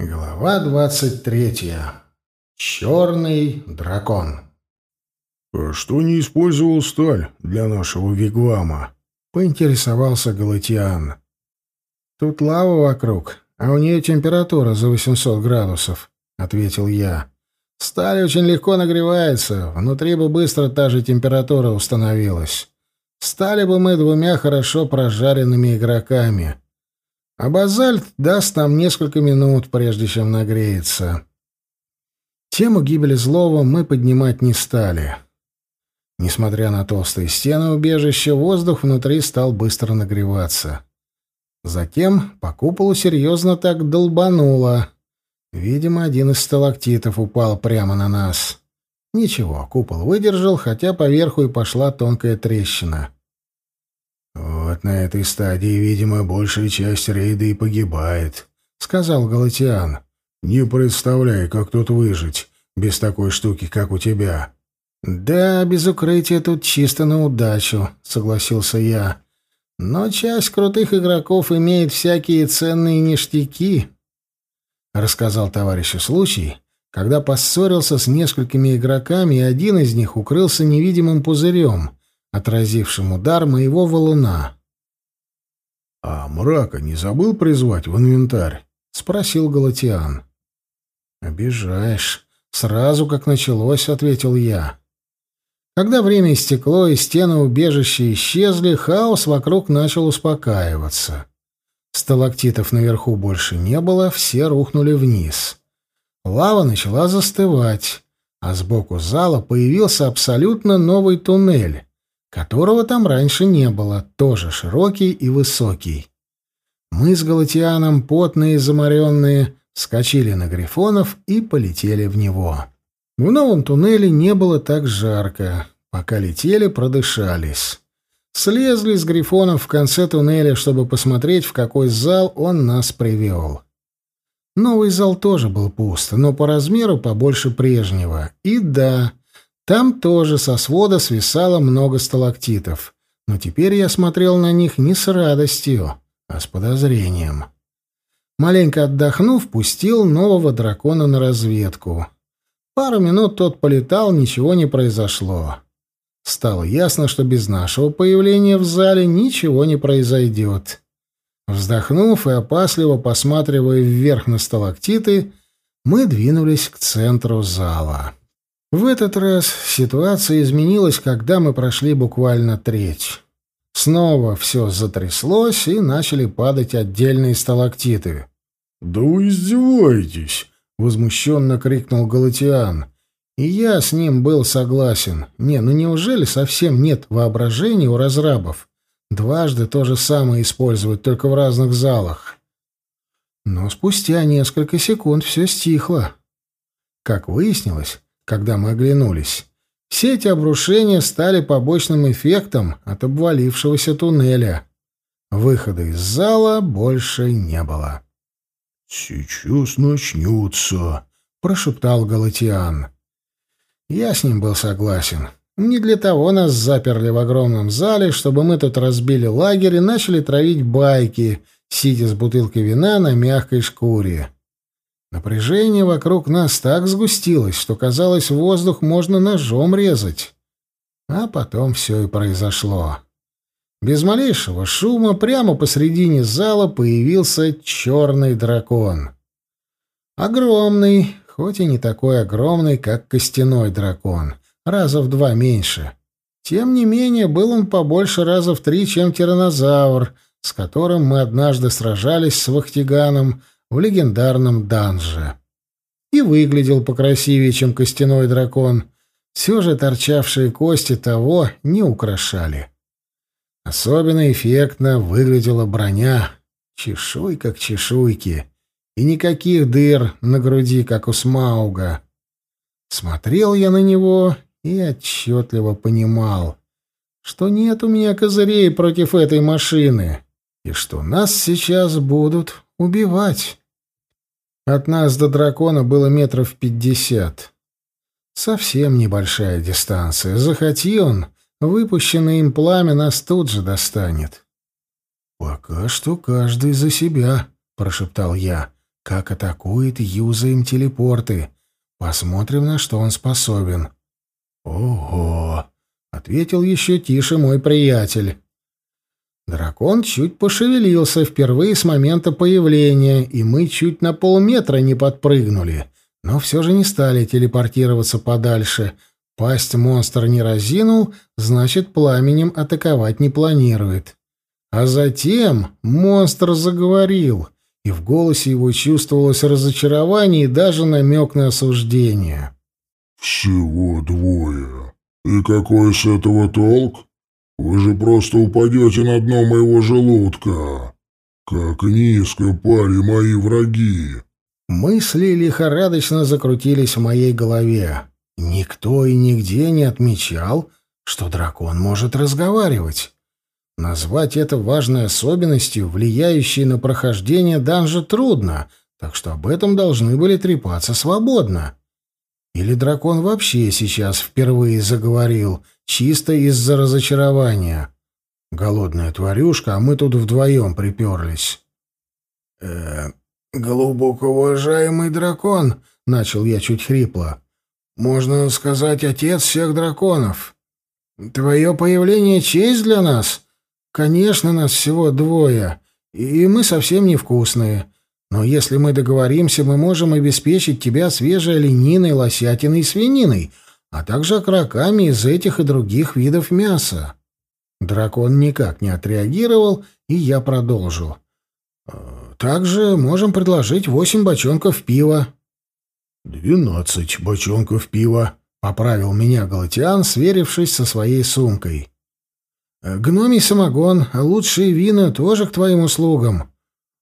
Глава двадцать третья. Черный дракон. «А что не использовал сталь для нашего вигвама?» — поинтересовался Галатиан. «Тут лава вокруг, а у нее температура за 800 градусов», — ответил я. «Сталь очень легко нагревается, внутри бы быстро та же температура установилась. Стали бы мы двумя хорошо прожаренными игроками». А базальт даст нам несколько минут, прежде чем нагреется. Тему гибели злого мы поднимать не стали. Несмотря на толстые стены убежища, воздух внутри стал быстро нагреваться. Затем по куполу серьезно так долбануло. Видимо, один из сталактитов упал прямо на нас. Ничего, купол выдержал, хотя поверху и пошла тонкая трещина. «Вот на этой стадии, видимо, большая часть рейда и погибает», — сказал Галатиан. «Не представляю, как тут выжить без такой штуки, как у тебя». «Да, без укрытия тут чисто на удачу», — согласился я. «Но часть крутых игроков имеет всякие ценные ништяки», — рассказал товарищу случай, когда поссорился с несколькими игроками, и один из них укрылся невидимым пузырем — отразившим удар моего валуна. — А мрака не забыл призвать в инвентарь? — спросил Галатиан. — Обижаешь. Сразу, как началось, — ответил я. Когда время истекло и стены убежища исчезли, хаос вокруг начал успокаиваться. Сталактитов наверху больше не было, все рухнули вниз. Лава начала застывать, а сбоку зала появился абсолютно новый туннель, которого там раньше не было, тоже широкий и высокий. Мы с Галатианом, потные и заморенные, скочили на грифонов и полетели в него. В новом туннеле не было так жарко. Пока летели, продышались. Слезли с грифонов в конце туннеля, чтобы посмотреть, в какой зал он нас привел. Новый зал тоже был пуст, но по размеру побольше прежнего. И да, там тоже со свода свисало много сталактитов, но теперь я смотрел на них не с радостью, а с подозрением. Маленько отдохнув, пустил нового дракона на разведку. Пару минут тот полетал, ничего не произошло. Стало ясно, что без нашего появления в зале ничего не произойдет. Вздохнув и опасливо посматривая вверх на сталактиты, мы двинулись к центру зала. В этот раз ситуация изменилась, когда мы прошли буквально треть. Снова все затряслось, и начали падать отдельные сталактиты. «Да вы издеваетесь!» — возмущенно крикнул Галатиан. И я с ним был согласен. Не, ну неужели совсем нет воображения у разрабов? Дважды то же самое использовать, только в разных залах. Но спустя несколько секунд все стихло. Как выяснилось, когда мы оглянулись. Все эти обрушения стали побочным эффектом от обвалившегося туннеля. Выхода из зала больше не было. «Сейчас начнется», — прошептал Галатиан. Я с ним был согласен. Не для того нас заперли в огромном зале, чтобы мы тут разбили лагерь и начали травить байки, сидя с бутылкой вина на мягкой шкуре. Напряжение вокруг нас так сгустилось, что казалось, воздух можно ножом резать. А потом все и произошло. Без малейшего шума прямо посредине зала появился черный дракон. Огромный, хоть и не такой огромный, как костяной дракон, раза в два меньше. Тем не менее, был он побольше раза в три, чем тиранозавр, с которым мы однажды сражались с Вахтиганом, в легендарном данже. И выглядел покрасивее, чем костяной дракон. Все же торчавшие кости того не украшали. Особенно эффектно выглядела броня, чешуйка к чешуйке, и никаких дыр на груди, как у Смауга. Смотрел я на него и отчетливо понимал, что нет у меня козырей против этой машины, и что нас сейчас будут убивать. От нас до дракона было метров пятьдесят. Совсем небольшая дистанция. Захоти он, выпущенное им пламя нас тут же достанет. «Пока что каждый за себя», — прошептал я. как атакует, юзаем телепорты. Посмотрим, на что он способен. Ого! ответил еще тише мой приятель. Дракон чуть пошевелился впервые с момента появления, и мы чуть на полметра не подпрыгнули, но все же не стали телепортироваться подальше. Пасть монстр не разинул, значит, пламенем атаковать не планирует. А затем монстр заговорил, и в голосе его чувствовалось разочарование и даже намек на осуждение. «Всего двое. И какой с этого толк? Вы же просто упадете на дно моего желудка. Как низко пали мои враги!» Мысли лихорадочно закрутились в моей голове. Никто и нигде не отмечал, что дракон может разговаривать. Назвать это важной особенностью, влияющей на прохождение данжа, трудно, так что об этом должны были трепаться свободно. Или дракон вообще сейчас впервые заговорил, чисто из-за разочарования. Голодная тварюшка, а мы тут вдвоем приперлись. «Э, глубоко уважаемый дракон», — начал я чуть хрипло, — «можно сказать, отец всех драконов. Твое появление — честь для нас. Конечно, нас всего двое, и мы совсем невкусные. Но если мы договоримся, мы можем обеспечить тебя свежей олениной, лосятиной и свининой, а также окороками из этих и других видов мяса». Дракон никак не отреагировал, и я продолжил. «Э, «Также можем предложить восемь бочонков пива». «Двенадцать бочонков пива», — поправил меня Галатиан, сверившись со своей сумкой. «Э, «Гномий самогон, лучшие вина тоже к твоим услугам».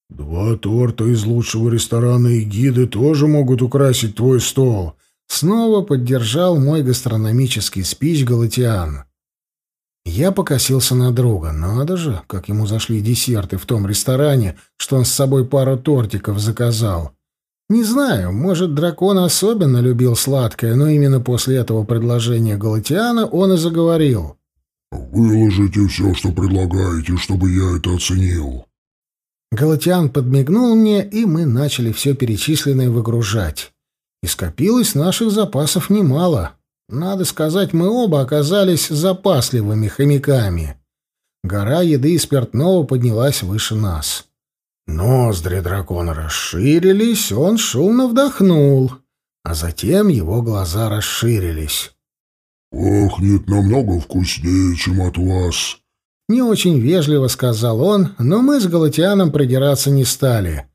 «Два торта из лучшего ресторана и гиды тоже могут украсить твой стол», — снова поддержал мой гастрономический спич Галатиан. Я покосился на друга. Надо же, как ему зашли десерты в том ресторане, что он с собой пару тортиков заказал. Не знаю, может, дракон особенно любил сладкое, но именно после этого предложения Галатиана он и заговорил. «Выложите все, что предлагаете, чтобы я это оценил». Галатиан подмигнул мне, и мы начали все перечисленное выгружать. И скопилось наших запасов немало. Надо сказать, мы оба оказались запасливыми хомяками. Гора еды и спиртного поднялась выше нас. Ноздри дракона расширились, он шумно вдохнул, а затем его глаза расширились. «Пахнет намного вкуснее, чем от вас», не очень вежливо сказал он, но мы с Галатианом придираться не стали.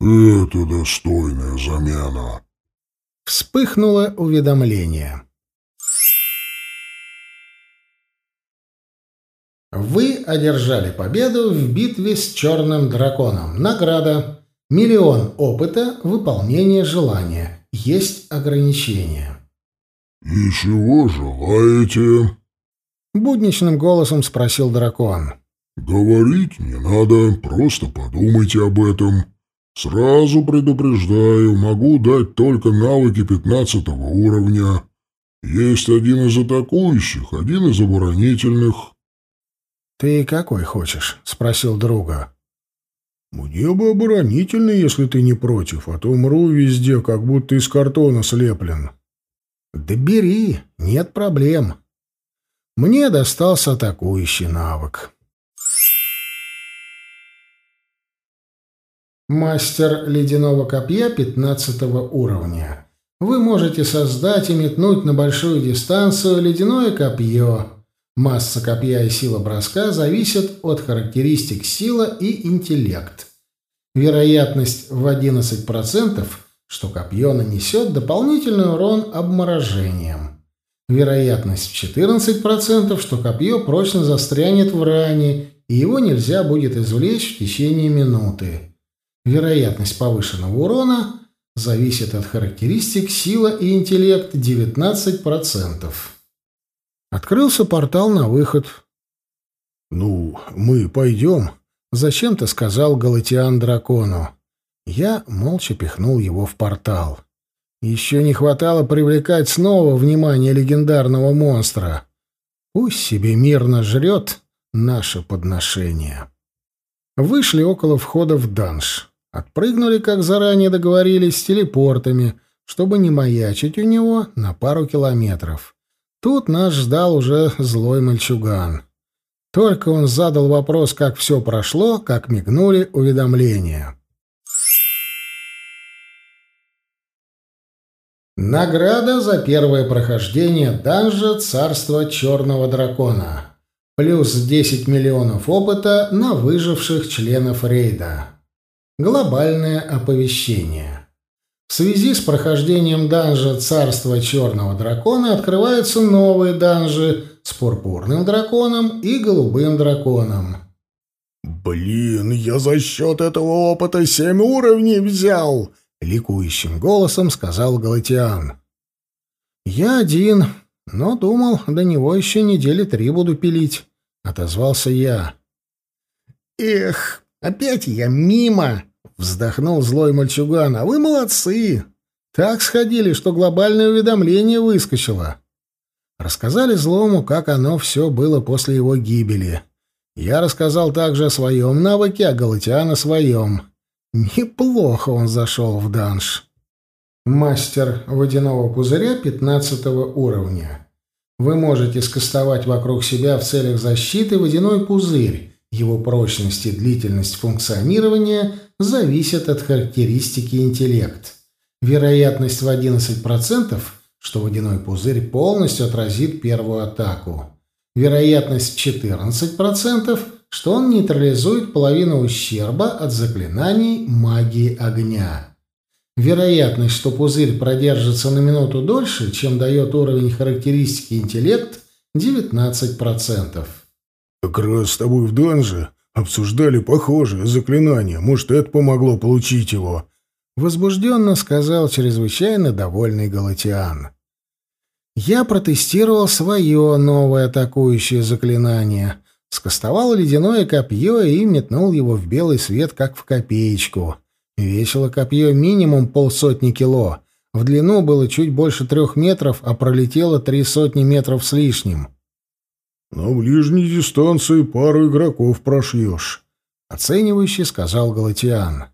«Это достойная замена». Вспыхнуло уведомление. Вы одержали победу в битве с черным драконом. Награда. Миллион опыта, выполнение желания. Есть ограничения. «И чего желаете?» Будничным голосом спросил дракон. «Говорить не надо, просто подумайте об этом. Сразу предупреждаю, могу дать только навыки пятнадцатого уровня. Есть один из атакующих, один из оборонительных». «Ты какой хочешь?» — спросил друга. «Мне бы оборонительный, если ты не против, а то умру везде, как будто из картона слеплен». «Да бери, нет проблем», мне достался атакующий навык. Мастер ледяного копья 15 уровня. Вы можете создать и метнуть на большую дистанцию ледяное копье. Масса копья и сила броска зависят от характеристик сила и интеллект. Вероятность в 11%, что копье нанесет дополнительный урон обморожением. Вероятность в 14%, что копье прочно застрянет в ране, и его нельзя будет извлечь в течение минуты. Вероятность повышенного урона зависит от характеристик сила и интеллект 19%. Открылся портал на выход. «Ну, мы пойдем», — зачем-то сказал Галатиан дракону. Я молча пихнул его в портал. Еще не хватало привлекать снова внимание легендарного монстра. Пусть себе мирно жрет наше подношение. Вышли около входа в данж. Отпрыгнули, как заранее договорились, с телепортами, чтобы не маячить у него на пару километров. Тут нас ждал уже злой мальчуган. Только он задал вопрос, как все прошло, как мигнули уведомления. Награда за первое прохождение данжа Царства Черного Дракона. Плюс 10 миллионов опыта на выживших членов рейда. Глобальное оповещение. В связи с прохождением данжа Царства Черного Дракона открываются новые данжи с Пурпурным Драконом и Голубым Драконом. «Блин, я за счет этого опыта семь уровней взял!» — ликующим голосом сказал Галатиан. «Я один, но думал, до него еще недели три буду пилить», — отозвался я. «Эх, опять я мимо!» — вздохнул злой мальчуган. «А вы молодцы! Так сходили, что глобальное уведомление выскочило». Рассказали злому, как оно все было после его гибели. Я рассказал также о своем навыке, а Галатиан о своем. Неплохо он зашел в данж. Мастер водяного пузыря 15 уровня. Вы можете скостовать вокруг себя в целях защиты водяной пузырь. Его прочность и длительность функционирования зависят от характеристики интеллект. Вероятность в 11%, что водяной пузырь полностью отразит первую атаку. Вероятность 14%, что он нейтрализует половину ущерба от заклинаний магии огня. Вероятность, что пузырь продержится на минуту дольше, чем дает уровень характеристики интеллект, 19%. «Как раз с тобой в данже обсуждали похожее заклинание. Может, это помогло получить его?» Возбужденно сказал чрезвычайно довольный Галатиан. Я протестировал свое новое атакующее заклинание — скостовал ледяное копье и метнул его в белый свет, как в копеечку. Весило копье минимум полсотни кило. В длину было чуть больше трех метров, а пролетело три сотни метров с лишним. «На ближней дистанции пару игроков прошьешь», — оценивающе сказал Галатиан.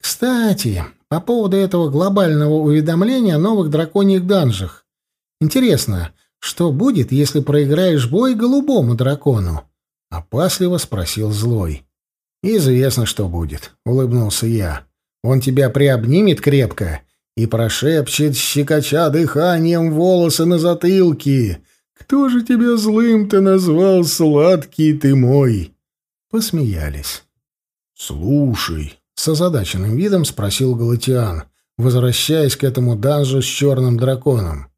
«Кстати, по поводу этого глобального уведомления о новых драконьих данжах. Интересно, что будет, если проиграешь бой голубому дракону? Опасливо спросил злой. Известно, что будет, улыбнулся я. Он тебя приобнимет крепко и прошепчет, щекоча дыханием волосы на затылке. Кто же тебя злым-то назвал, сладкий ты мой? Посмеялись. Слушай, с озадаченным видом спросил Галатиан, возвращаясь к этому данжу с черным драконом.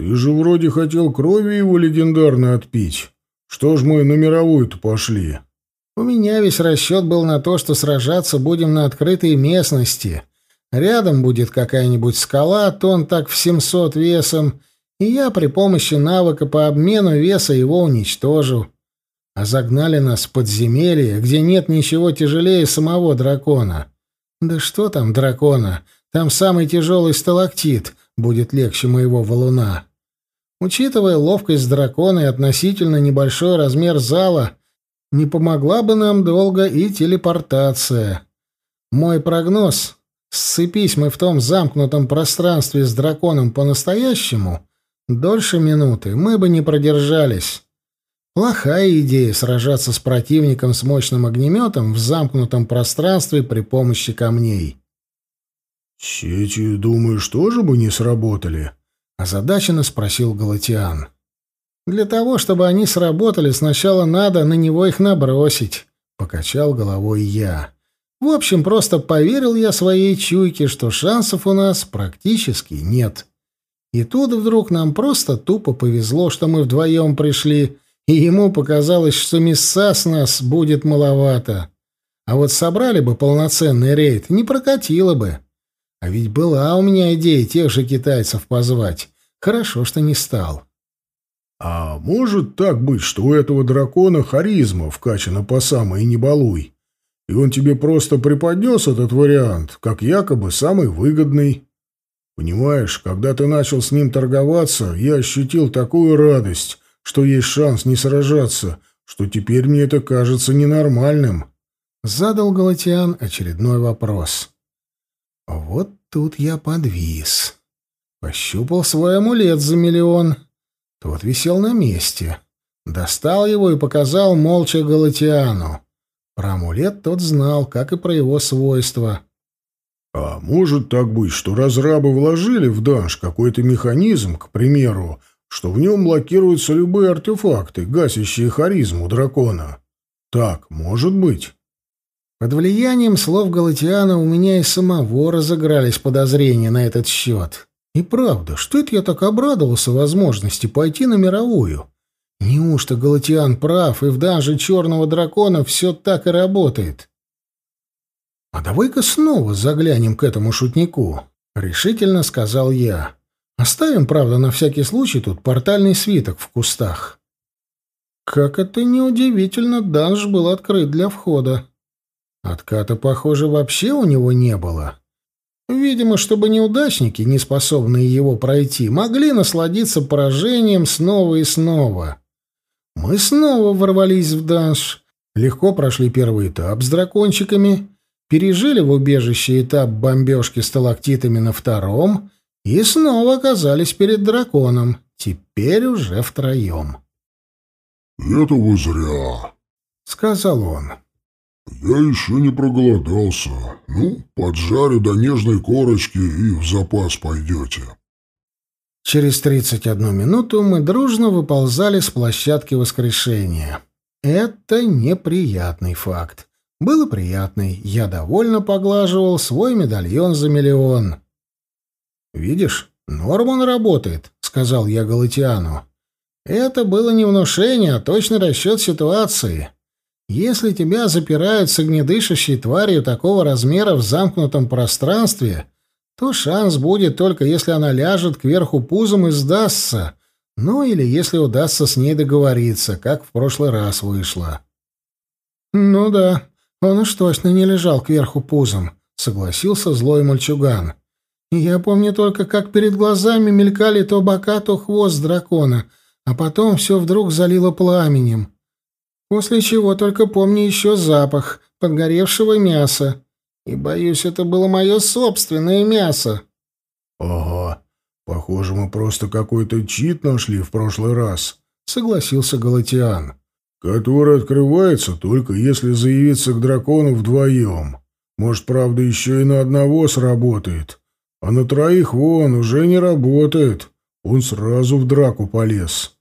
Ты же вроде хотел крови его легендарно отпить. Что ж мы на мировую-то пошли? У меня весь расчет был на то, что сражаться будем на открытой местности. Рядом будет какая-нибудь скала, тон так в 700 весом, и я при помощи навыка по обмену веса его уничтожу. А загнали нас в подземелье, где нет ничего тяжелее самого дракона. Да что там дракона? Там самый тяжелый сталактит будет легче моего валуна. Учитывая ловкость дракона и относительно небольшой размер зала, не помогла бы нам долго и телепортация. Мой прогноз — сцепись мы в том замкнутом пространстве с драконом по-настоящему, дольше минуты мы бы не продержались. Плохая идея сражаться с противником с мощным огнеметом в замкнутом пространстве при помощи камней. «Сети, думаешь, тоже бы не сработали?» — озадаченно спросил Галатиан. «Для того, чтобы они сработали, сначала надо на него их набросить», — покачал головой я. «В общем, просто поверил я своей чуйке, что шансов у нас практически нет. И тут вдруг нам просто тупо повезло, что мы вдвоем пришли, и ему показалось, что мяса с нас будет маловато. А вот собрали бы полноценный рейд, не прокатило бы». А ведь была у меня идея тех же китайцев позвать. Хорошо, что не стал. А может так быть, что у этого дракона харизма вкачана по самой не балуй, и он тебе просто преподнес этот вариант, как якобы самый выгодный? Понимаешь, когда ты начал с ним торговаться, я ощутил такую радость, что есть шанс не сражаться, что теперь мне это кажется ненормальным. Задал Галатиан очередной вопрос. Вот тут я подвис. Пощупал свой амулет за миллион. Тот висел на месте. Достал его и показал молча Галатиану. Про амулет тот знал, как и про его свойства. «А может так быть, что разрабы вложили в данж какой-то механизм, к примеру, что в нем блокируются любые артефакты, гасящие харизму дракона? Так, может быть?» Под влиянием слов Галатиана у меня и самого разыгрались подозрения на этот счет. И правда, что это я так обрадовался возможности пойти на мировую? Неужто Галатиан прав, и в данже черного дракона все так и работает? А давай-ка снова заглянем к этому шутнику, решительно сказал я. Оставим, правда, на всякий случай тут портальный свиток в кустах. Как это неудивительно, данж был открыт для входа. Отката, похоже, вообще у него не было. Видимо, чтобы неудачники, не способные его пройти, могли насладиться поражением снова и снова. Мы снова ворвались в данж, легко прошли первый этап с дракончиками, пережили в убежище этап бомбежки сталактитами на втором и снова оказались перед драконом, теперь уже втроем. «Это вы зря», — сказал он. «Я еще не проголодался. Ну, поджарю до нежной корочки и в запас пойдете». Через 31 минуту мы дружно выползали с площадки воскрешения. Это неприятный факт. Было приятный. Я довольно поглаживал свой медальон за миллион. «Видишь, Норман работает», — сказал я Галатиану. «Это было не внушение, а точный расчет ситуации». Если тебя запирают с огнедышащей тварью такого размера в замкнутом пространстве, то шанс будет только если она ляжет кверху пузом и сдастся, ну или если удастся с ней договориться, как в прошлый раз вышло. «Ну да, он уж точно не лежал кверху пузом», — согласился злой мальчуган. «Я помню только, как перед глазами мелькали то бока, то хвост дракона, а потом все вдруг залило пламенем. После чего только помню еще запах подгоревшего мяса. И, боюсь, это было мое собственное мясо. — Ага, похоже, мы просто какой-то чит нашли в прошлый раз, — согласился Галатиан. — Который открывается только если заявиться к дракону вдвоем. Может, правда, еще и на одного сработает. А на троих вон уже не работает. Он сразу в драку полез.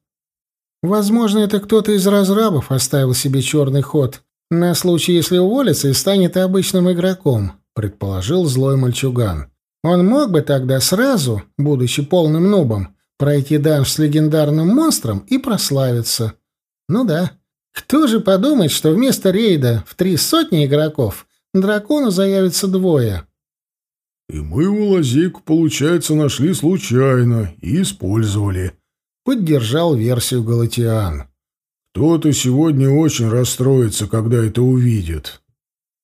Возможно, это кто-то из разрабов оставил себе черный ход на случай, если уволится и станет обычным игроком, предположил злой мальчуган. Он мог бы тогда сразу, будучи полным нубом, пройти данж с легендарным монстром и прославиться. Ну да. Кто же подумает, что вместо рейда в три сотни игроков дракону заявится двое? И мы его лазейку, получается, нашли случайно и использовали, поддержал версию Галатиан. Кто-то сегодня очень расстроится, когда это увидит.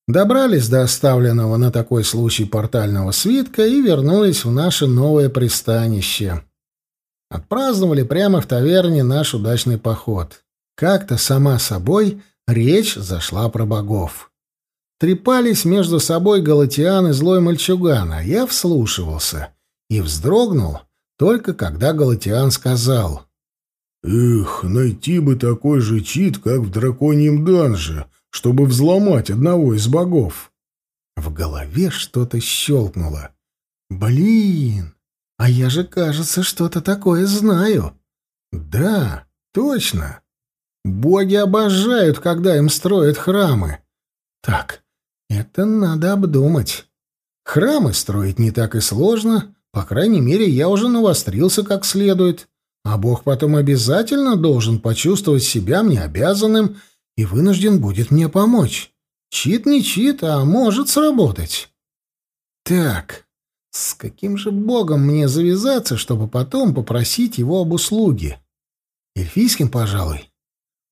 Добрались до оставленного на такой случай портального свитка и вернулись в наше новое пристанище. Отпраздновали прямо в таверне наш удачный поход. Как-то сама собой речь зашла про богов. Трепались между собой Галатиан и злой мальчуган, а я вслушивался и вздрогнул, только когда Галатиан сказал. «Эх, найти бы такой же чит, как в драконьем данже, чтобы взломать одного из богов». В голове что-то щелкнуло. «Блин, а я же, кажется, что-то такое знаю». «Да, точно. Боги обожают, когда им строят храмы. Так, это надо обдумать. Храмы строить не так и сложно, по крайней мере, я уже навострился как следует, а Бог потом обязательно должен почувствовать себя мне обязанным и вынужден будет мне помочь. Чит не чит, а может сработать. Так, с каким же богом мне завязаться, чтобы потом попросить его об услуге? Эльфийским, пожалуй.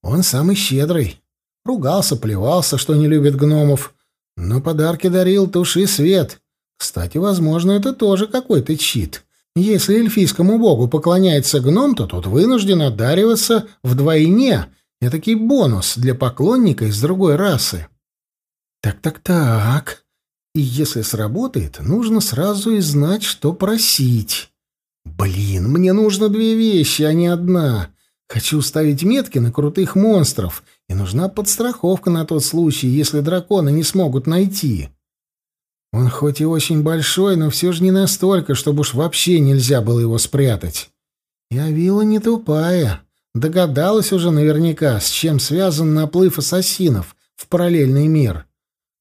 Он самый щедрый. Ругался, плевался, что не любит гномов, но подарки дарил туши свет. Кстати, возможно, это тоже какой-то чит. Если эльфийскому богу поклоняется гном, то тот вынужден одариваться вдвойне. Этакий бонус для поклонника из другой расы. Так-так-так. И если сработает, нужно сразу и знать, что просить. Блин, мне нужно две вещи, а не одна. Хочу ставить метки на крутых монстров, и нужна подстраховка на тот случай, если драконы не смогут найти. Он хоть и очень большой, но все же не настолько, чтобы уж вообще нельзя было его спрятать. И Авила не тупая. Догадалась уже наверняка, с чем связан наплыв ассасинов в параллельный мир.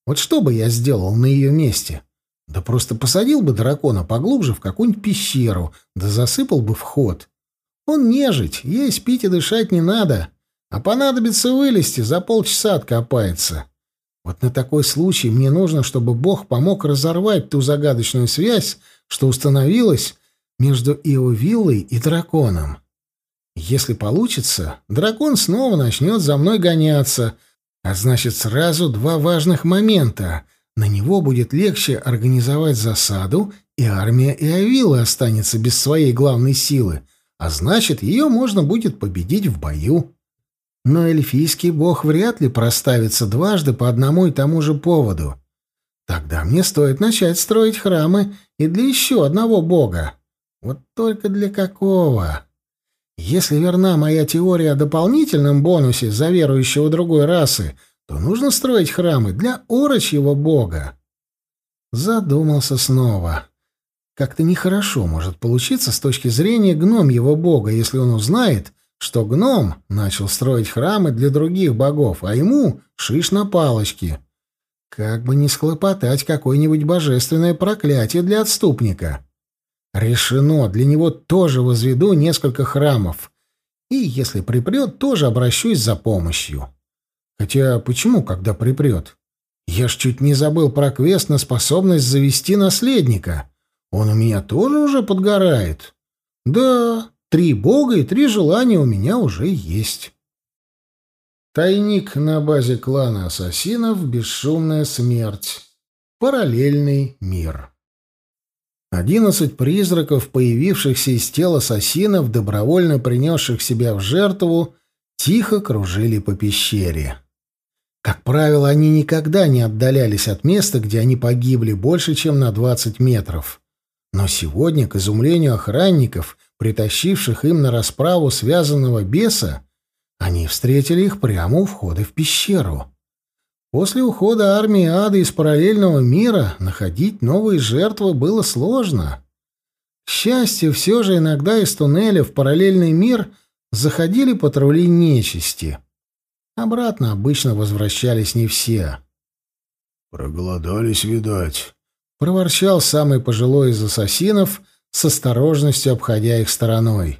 Вот что бы я сделал на ее месте? Да просто посадил бы дракона поглубже в какую-нибудь пещеру, да засыпал бы вход. Он нежить, есть пить и дышать не надо, а понадобится вылезти, за полчаса откопается. Вот на такой случай мне нужно, чтобы Бог помог разорвать ту загадочную связь, что установилась между Иовиллой и драконом. Если получится, дракон снова начнет за мной гоняться, а значит сразу два важных момента. На него будет легче организовать засаду, и армия Иовиллы останется без своей главной силы, а значит, ее можно будет победить в бою. Но эльфийский бог вряд ли проставится дважды по одному и тому же поводу. Тогда мне стоит начать строить храмы и для еще одного бога. Вот только для какого? Если верна моя теория о дополнительном бонусе за верующего другой расы, то нужно строить храмы для орочьего бога. Задумался снова. Как-то нехорошо может получиться с точки зрения гномьего бога, если он узнает, что гном начал строить храмы для других богов, а ему шиш на палочке. Как бы не схлопотать какое-нибудь божественное проклятие для отступника. Решено, для него тоже возведу несколько храмов. И, если припрет, тоже обращусь за помощью. Хотя почему, когда припрет? Я ж чуть не забыл про квест на способность завести наследника. Он у меня тоже уже подгорает. Да, Три бога и три желания у меня уже есть. Тайник на базе клана ассасинов «Бесшумная смерть». Параллельный мир. Одиннадцать призраков, появившихся из тел ассасинов, добровольно принесших себя в жертву, тихо кружили по пещере. Как правило, они никогда не отдалялись от места, где они погибли больше, чем на двадцать метров. Но сегодня, к изумлению охранников, притащивших им на расправу связанного беса, они встретили их прямо у входа в пещеру. После ухода армии ада из параллельного мира находить новые жертвы было сложно. К счастью, все же иногда из туннеля в параллельный мир заходили патрули нечисти. Обратно обычно возвращались не все. «Проголодались, видать», — проворчал самый пожилой из ассасинов, с осторожностью обходя их стороной.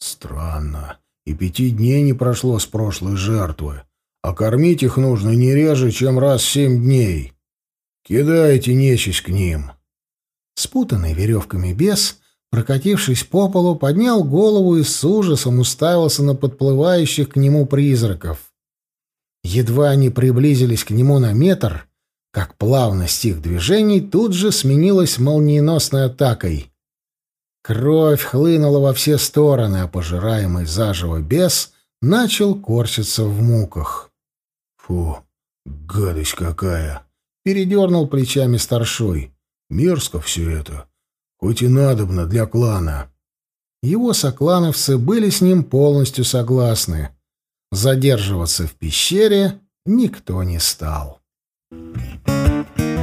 «Странно. И пяти дней не прошло с прошлой жертвы, а кормить их нужно не реже, чем раз в семь дней. Кидайте нечисть к ним». Спутанный веревками бес, прокатившись по полу, поднял голову и с ужасом уставился на подплывающих к нему призраков. Едва они приблизились к нему на метр, как плавность их движений тут же сменилась молниеносной атакой. Кровь хлынула во все стороны, а пожираемый заживо бес начал корчиться в муках. «Фу, гадость какая!» — передернул плечами старшой. «Мерзко все это, хоть и надобно для клана». Его соклановцы были с ним полностью согласны. Задерживаться в пещере никто не стал. Música